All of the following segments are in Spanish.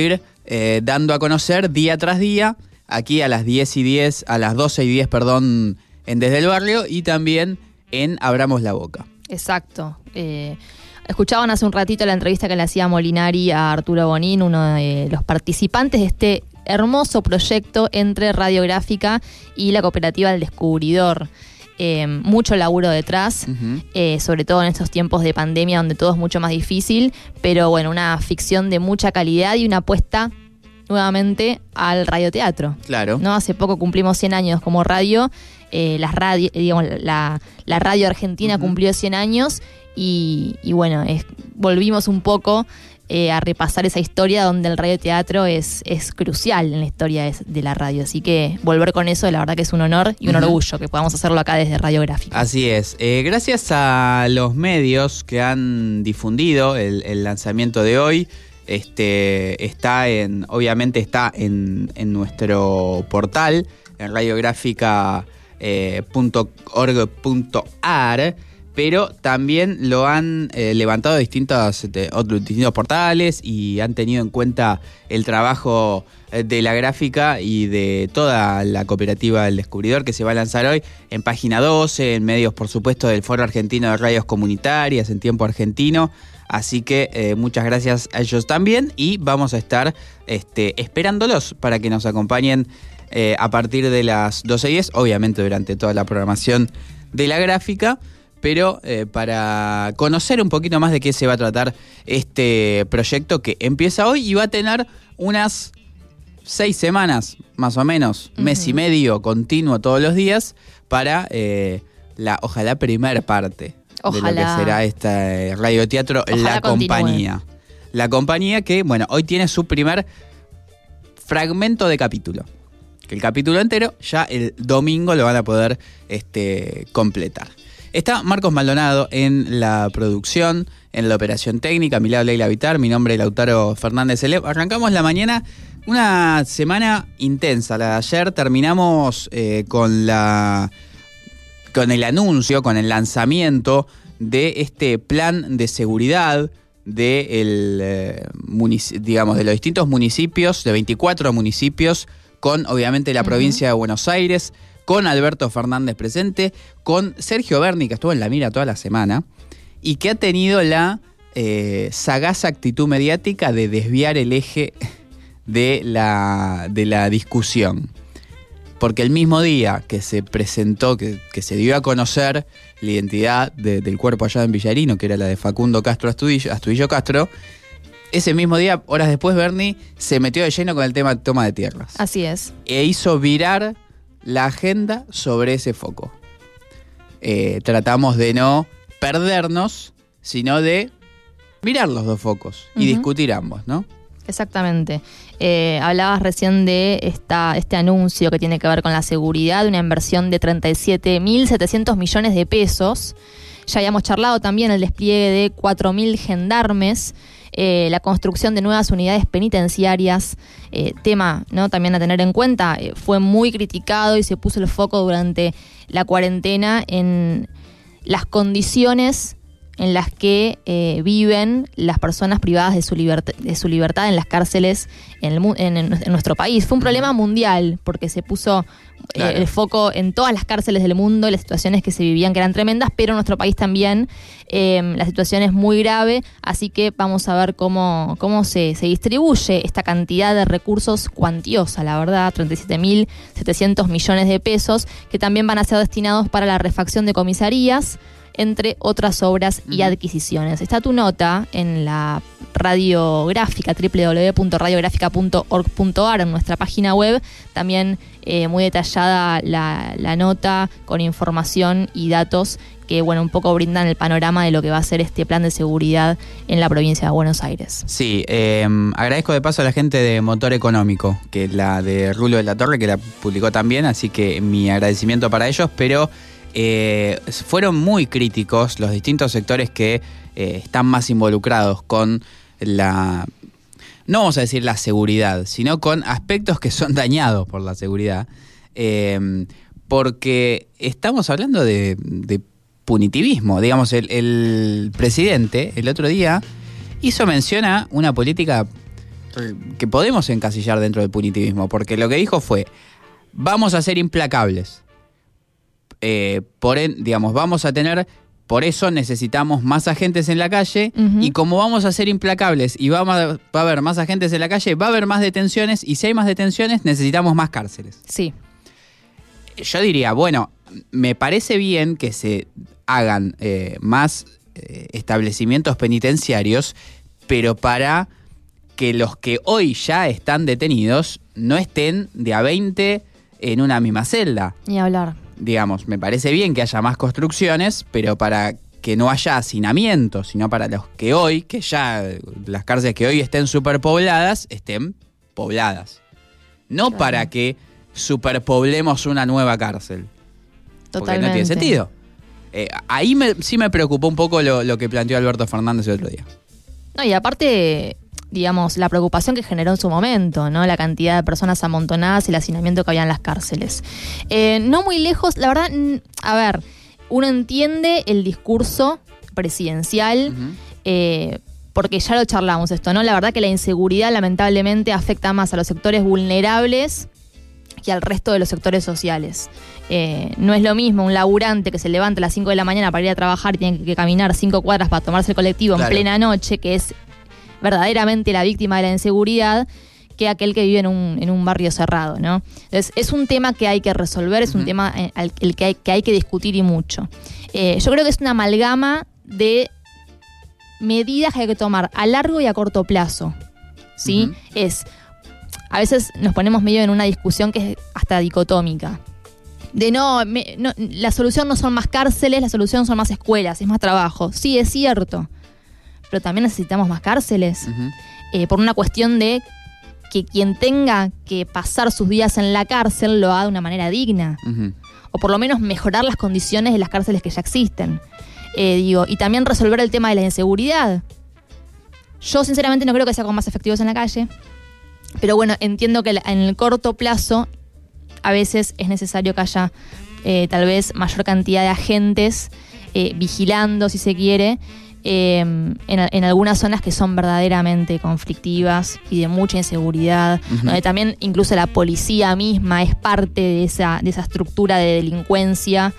ir eh, dando a conocer día tras día, aquí a las 10 y 10, a las 12 y 10, perdón, en Desde el Barrio y también en Abramos la Boca. Exacto. Eh, escuchaban hace un ratito la entrevista que le hacía Molinari a Arturo Bonín, uno de los participantes de este hermoso proyecto entre Radiográfica y la cooperativa El Descubridor. Eh, mucho laburo detrás, eh, sobre todo en estos tiempos de pandemia donde todo es mucho más difícil, pero bueno, una ficción de mucha calidad y una apuesta nuevamente al radioteatro. Claro. ¿no? Hace poco cumplimos 100 años como radio, eh, las radio, digamos, la, la radio argentina cumplió 100 años y, y bueno, es, volvimos un poco eh, a repasar esa historia donde el radioteatro es, es crucial en la historia de, de la radio. Así que volver con eso, la verdad que es un honor y un orgullo que podamos hacerlo acá desde Radiográfica. Así es. Eh, gracias a los medios que han difundido el, el lanzamiento de hoy, este está en, obviamente está en, en nuestro portal, en radiográfica.org.ar, pero también lo han eh, levantado distintos, este, otros, distintos portales y han tenido en cuenta el trabajo eh, de la gráfica y de toda la cooperativa del descubridor que se va a lanzar hoy en página 12, en medios por supuesto del Foro Argentino de Radios Comunitarias, en tiempo argentino. Así que eh, muchas gracias a ellos también y vamos a estar este, esperándolos para que nos acompañen a partir de las 12.10, obviamente durante toda la programación de la gráfica pero eh, para conocer un poquito más de qué se va a tratar este proyecto que empieza hoy y va a tener unas seis semanas, más o menos, mes y medio continuo todos los días, para eh, la, ojalá, primer parte de lo Ojalá. que será este radioteatro Ojalá La continúe. Compañía. La Compañía que, bueno, hoy tiene su primer fragmento de capítulo. Que el capítulo entero ya el domingo lo van a poder este, completar. Está Marcos Maldonado en la producción, en la operación técnica, mi lado Leila Vitar, mi nombre es Lautaro Fernández. Arrancamos la mañana, una semana intensa. La de ayer terminamos eh, con la con el anuncio, con el lanzamiento de este plan de seguridad de, el, eh, digamos, de los distintos municipios, de 24 municipios, con obviamente la provincia de Buenos Aires, con Alberto Fernández presente, con Sergio Berni, que estuvo en la mira toda la semana, y que ha tenido la eh, sagaz actitud mediática de desviar el eje de la, de la discusión porque el mismo día que se presentó, que, que se dio a conocer la identidad de- del cuerpo allá en Villarino, que era la de Facundo Castro Astudillo, Astudillo Castro, ese mismo día, horas después, Bernie se metió de lleno con el tema de toma de tierras. Así es. E hizo virar la agenda sobre ese foco. Eh, tratamos de no perdernos, sino de mirar los dos focos y discutir ambos, ¿no? Exactamente. Eh, hablabas recién de esta, este anuncio que tiene que ver con la seguridad, una inversión de 37.700 millones de pesos. Ya habíamos charlado también el despliegue de 4.000 gendarmes, eh, la construcción de nuevas unidades penitenciarias, eh, tema ¿no? también a tener en cuenta, eh, fue muy criticado y se puso el foco durante la cuarentena en las condiciones en las que eh, viven las personas privadas de su, libertad, de su libertad en las cárceles en, el mu- en- en nuestro país. Fue un problema mundial porque se puso eh, el foco en todas las cárceles del mundo, las situaciones que se vivían que eran tremendas, pero en nuestro país también eh, la situación es muy grave, así que vamos a ver cómo, cómo se, se distribuye esta cantidad de recursos cuantiosa, la verdad, 37.700 millones de pesos, que también van a ser destinados para la refacción de comisarías, entre otras obras y adquisiciones. Está tu nota en la radiográfica, www.radiográfica.org.ar, en nuestra página web. También eh, muy detallada la, la nota con información y datos que, bueno, un poco brindan el panorama de lo que va a ser este plan de seguridad en la provincia de Buenos Aires. Sí, eh, agradezco de paso a la gente de Motor Económico, que la de Rulo de la Torre, que la publicó también, así que mi agradecimiento para ellos, pero eh, fueron muy críticos los distintos sectores que eh, están más involucrados con la, no vamos a decir la seguridad, sino con aspectos que son dañados por la seguridad, eh, porque estamos hablando de, punitivismo, digamos, el, el presidente el otro día hizo mención a una política que podemos encasillar dentro del punitivismo, porque lo que dijo fue, vamos a ser implacables. Eh, por digamos, vamos a tener por eso necesitamos más agentes en la calle y como vamos a ser implacables y a, va a haber más agentes en la calle, va a haber más detenciones y si hay más detenciones necesitamos más cárceles. Sí. Yo diría, bueno, me parece bien que se hagan eh, más eh, establecimientos penitenciarios, pero para que los que hoy ya están detenidos no estén de a 20 en una misma celda. Ni hablar digamos, me parece bien que haya más construcciones, pero para que no haya hacinamiento, sino para los que hoy, que ya las cárceles que hoy estén superpobladas, estén pobladas. No para que superpoblemos una nueva cárcel. Totalmente. Porque no tiene sentido. Eh, ahí sí me preocupó un poco lo, lo que planteó Alberto Fernández el otro día. No, y aparte, digamos, la preocupación que generó en su momento, ¿no? La cantidad de personas amontonadas y el hacinamiento que había en las cárceles. Eh, no muy lejos, la verdad, a ver, uno entiende el discurso presidencial. Eh, porque ya lo charlamos esto, ¿no? La verdad que la inseguridad lamentablemente afecta más a los sectores vulnerables que al resto de los sectores sociales. Eh, no es lo mismo un laburante que se levanta a las 5 de la mañana para ir a trabajar y tiene que caminar 5 cuadras para tomarse el colectivo en plena noche, que es verdaderamente la víctima de la inseguridad que aquel que vive en un, en un barrio cerrado, ¿no? Entonces, es un tema que hay que resolver, es un tema eh, al, el que, hay, que hay que discutir y mucho. Eh, yo creo que es una amalgama de medidas que hay que tomar a largo y a corto plazo, ¿sí? Es, a veces nos ponemos medio en una discusión que es hasta dicotómica. De no, no, la solución no son más cárceles, la solución son más escuelas, es más trabajo. Sí, es cierto pero también necesitamos más cárceles. Eh, por una cuestión de que quien tenga que pasar sus días en la cárcel lo haga de una manera digna. O por lo menos mejorar las condiciones de las cárceles que ya existen. Eh, digo, y también resolver el tema de la inseguridad. Yo sinceramente no creo que sea con más efectivos en la calle. Pero bueno, entiendo que en el corto plazo a veces es necesario que haya eh, tal vez mayor cantidad de agentes vigilando, si se quiere, Em, en, algunas zonas que son verdaderamente conflictivas y de mucha inseguridad, donde también incluso la policía misma es parte de esa, de esa estructura de delincuencia.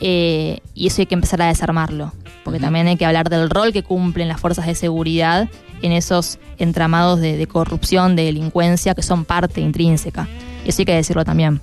Eh, y eso hay que empezar a desarmarlo, porque también hay que hablar del rol que cumplen las fuerzas de seguridad en esos entramados de, de corrupción, de delincuencia, que son parte intrínseca. Eso hay que decirlo también.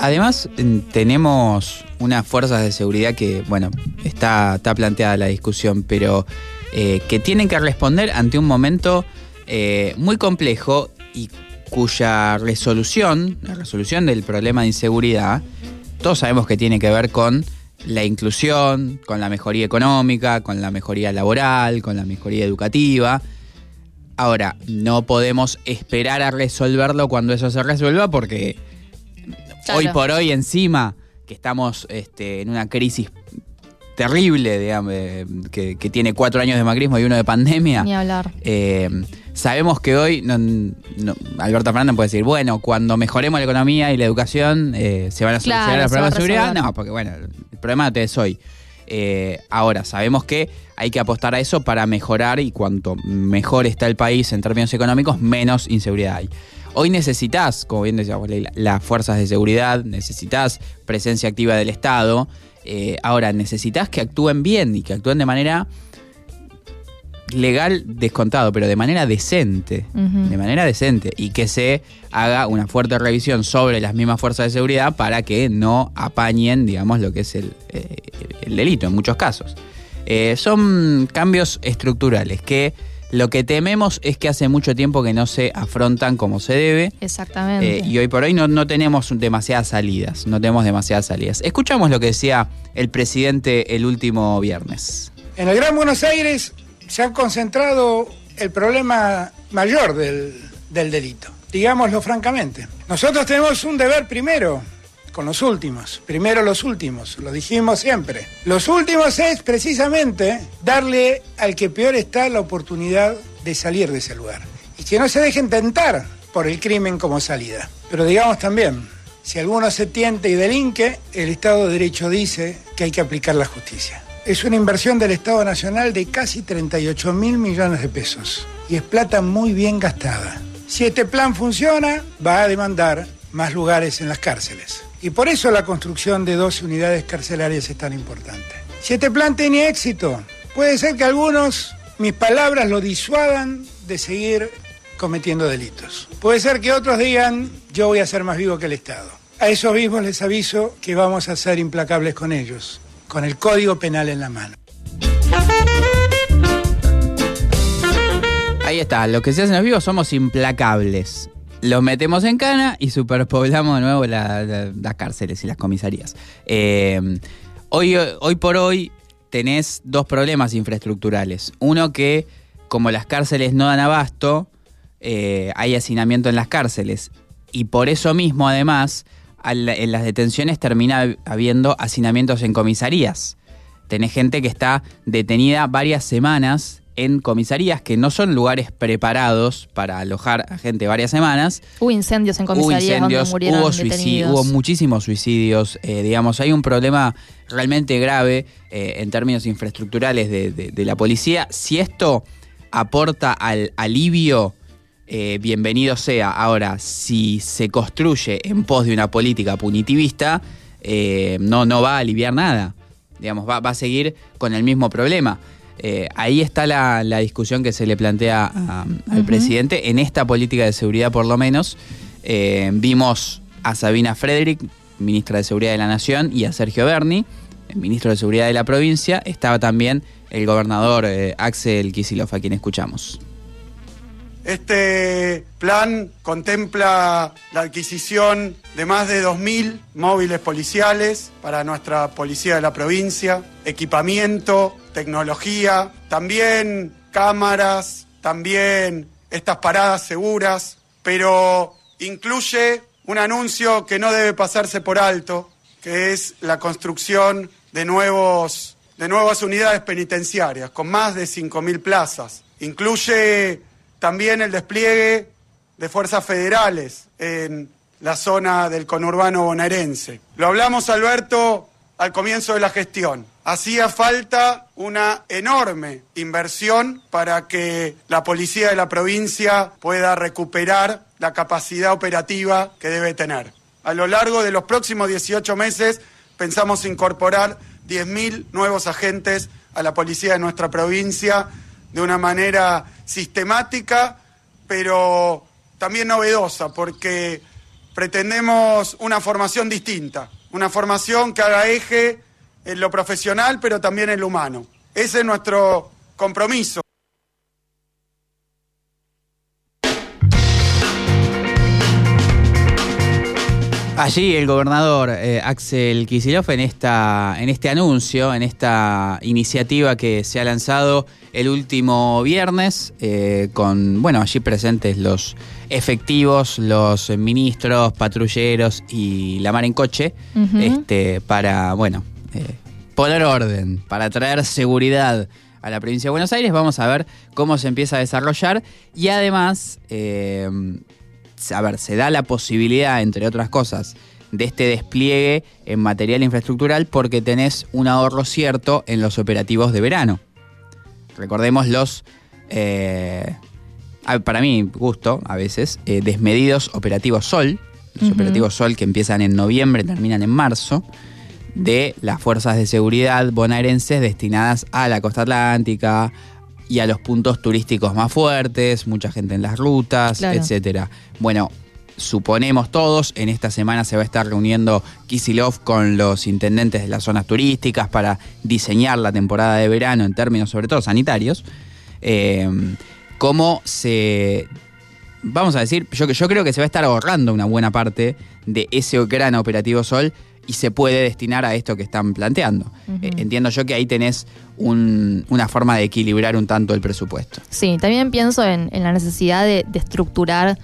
Además, tenemos unas fuerzas de seguridad que, bueno, está, está planteada la discusión, pero eh, que tienen que responder ante un momento eh, muy complejo y cuya resolución, la resolución del problema de inseguridad, todos sabemos que tiene que ver con la inclusión, con la mejoría económica, con la mejoría laboral, con la mejoría educativa. Ahora, no podemos esperar a resolverlo cuando eso se resuelva porque hoy por hoy encima que estamos este, en una crisis terrible, digamos, que, tiene cuatro años de macrismo y uno de pandemia. Ni hablar. Eh, sabemos que hoy, Alberto Fernández puede decir, bueno, cuando mejoremos la economía y la educación, eh, se van a solucionar los problemas de seguridad. No, porque bueno, el problema no es hoy. Eh, ahora, sabemos que hay que apostar a eso para mejorar y cuanto mejor está el país en términos económicos, menos inseguridad hay. Hoy necesitas, como bien decíamos, las fuerzas de seguridad, necesitas presencia activa del Estado. Eh, ahora, necesitas que actúen bien y que actúen de manera legal descontado, pero de manera decente, de manera decente, y que se haga una fuerte revisión sobre las mismas fuerzas de seguridad para que no apañen, digamos, lo que es el, eh, delito en muchos casos. Eh, son cambios estructurales que lo que tememos es que hace mucho tiempo que no se afrontan como se debe. Exactamente. Eh, y hoy por hoy no, no, tenemos demasiadas salidas, no tenemos demasiadas salidas. Escuchamos lo que decía el presidente el último viernes. En el Gran Buenos Aires se ha concentrado el problema mayor del, del delito, digámoslo francamente. Nosotros tenemos un deber primero, con los últimos. Primero los últimos, lo dijimos siempre. Los últimos es precisamente darle al que peor está la oportunidad de salir de ese lugar. Y que no se dejen tentar por el crimen como salida. Pero digamos también, si alguno se tiente y delinque, el Estado de Derecho dice que hay que aplicar la justicia. Es una inversión del Estado Nacional de casi 38 mil millones de pesos. Y es plata muy bien gastada. Si este plan funciona, va a demandar más lugares en las cárceles. Y por eso la construcción de 12 unidades carcelarias es tan importante. Si este plan tiene éxito, puede ser que algunos, mis palabras, lo disuadan de seguir cometiendo delitos. Puede ser que otros digan, yo voy a ser más vivo que el Estado. A esos mismos les aviso que vamos a ser implacables con ellos, con el Código Penal en la mano. Ahí está, lo que se hace en los vivos somos implacables. Los metemos en cana y superpoblamos de nuevo las cárceles y las comisarías. Eh, hoy, hoy por hoy tenés dos problemas infraestructurales. Uno que, como las cárceles no dan abasto, eh, hay hacinamiento en las cárceles. Y por eso mismo, además, en las detenciones termina habiendo hacinamientos en comisarías. Tenés gente que está detenida varias semanas en comisarías que no son lugares preparados para alojar a gente varias semanas. Hubo incendios en comisarías hubo incendios, hubo, hubo muchísimos suicidios. Eh, digamos, hay un problema realmente grave eh, en términos infraestructurales de, la policía. Si esto aporta al alivio eh, bienvenido sea. Ahora, si se construye en pos de una política punitivista, no, no va a aliviar nada. Digamos, va, va, a seguir con el mismo problema. Eh, ahí está la, discusión que se le plantea al presidente. En esta política de seguridad, por lo menos, eh, vimos a Sabina Frederick, ministra de Seguridad de la Nación, y a Sergio Berni, ministro de Seguridad de la provincia. Estaba también el gobernador eh, Axel Kisilov, a quien escuchamos. Este plan contempla la adquisición de más de 2.000 móviles policiales para nuestra policía de la provincia, equipamiento, tecnología, también cámaras, también estas paradas seguras, pero incluye un anuncio que no debe pasarse por alto, que es la construcción de, nuevos, de nuevas unidades penitenciarias con más de 5.000 plazas. Incluye también el despliegue de fuerzas federales en la zona del conurbano bonaerense. Lo hablamos, Alberto, al comienzo de la gestión. Hacía falta una enorme inversión para que la policía de la provincia pueda recuperar la capacidad operativa que debe tener. A lo largo de los próximos 18 meses pensamos incorporar 10.000 nuevos agentes a la policía de nuestra provincia de una manera sistemática, pero también novedosa, porque pretendemos una formación distinta, una formación que haga eje en lo profesional, pero también en lo humano. Ese es nuestro compromiso. Allí el gobernador eh, Axel Kicillof en, esta, en este anuncio, en esta iniciativa que se ha lanzado el último viernes, eh, con, bueno, allí presentes los efectivos, los ministros, patrulleros y la mar en coche, este, para, bueno, eh, poner orden, para traer seguridad a la provincia de Buenos Aires. Vamos a ver cómo se empieza a desarrollar y además a ver, se da la posibilidad, entre otras cosas, de este despliegue en material infraestructural porque tenés un ahorro cierto en los operativos de verano. Recordemos los, eh, para mí, gusto a veces, eh, desmedidos operativos Sol, los operativos Sol que empiezan en noviembre, terminan en marzo, de las fuerzas de seguridad bonaerenses destinadas a la costa atlántica, y a los puntos turísticos más fuertes, mucha gente en las rutas, etcétera. Bueno, suponemos todos, en esta semana se va a estar reuniendo Kisilov con los intendentes de las zonas turísticas para diseñar la temporada de verano en términos sobre todo sanitarios. Eh, cómo se vamos a decir, yo, yo creo que se va a estar ahorrando una buena parte de ese gran operativo Sol y se puede destinar a esto que están planteando. Eh, entiendo yo que ahí tenés una forma de equilibrar un tanto el presupuesto. Sí, también pienso en, la necesidad de, estructurar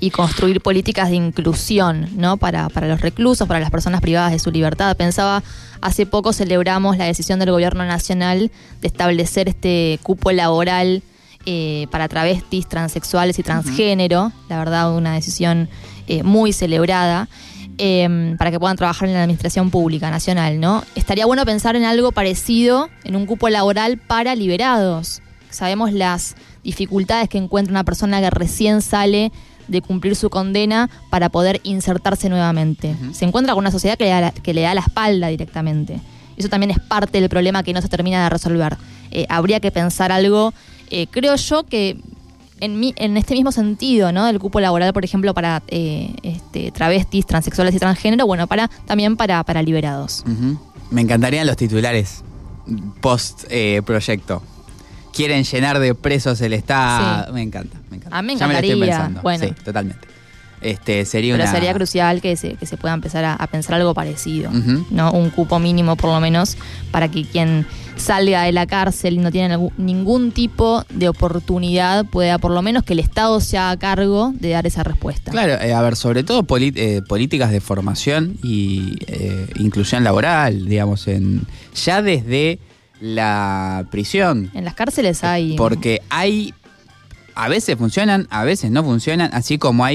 y construir políticas de inclusión, ¿no? Para, para los reclusos, para las personas privadas de su libertad. Pensaba, hace poco celebramos la decisión del gobierno nacional de establecer este cupo laboral eh, para travestis, transexuales y transgénero. La verdad, una decisión eh, muy celebrada. Em, para que puedan trabajar en la administración pública nacional, ¿no? Estaría bueno pensar en algo parecido, en un cupo laboral para liberados. Sabemos las dificultades que encuentra una persona que recién sale de cumplir su condena para poder insertarse nuevamente. Se encuentra con una sociedad que le, da la, que le da la espalda directamente. Eso también es parte del problema que no se termina de resolver. Eh, habría que pensar algo, eh, creo yo que en, mi, en este mismo sentido, ¿no? Del cupo laboral, por ejemplo, para eh, este, travestis, transexuales y transgénero, bueno, para también para, para liberados. Me encantarían los titulares post eh, proyecto. Quieren llenar de presos el Estado. Sí. Me encanta, me encanta. A mí me Ya me lo estoy encantaría. pensando. Bueno. Sí, totalmente. Este, sería Pero una... sería crucial que se, que se pueda empezar a, a pensar algo parecido. ¿no? Un cupo mínimo por lo menos para que quien salga de la cárcel y no tiene ningún tipo de oportunidad pueda por lo menos que el Estado se haga cargo de dar esa respuesta. Claro, eh, a ver, sobre todo eh, políticas de formación y eh, inclusión laboral, digamos, en ya desde la prisión. En las cárceles hay... Porque hay, a veces funcionan, a veces no funcionan, así como hay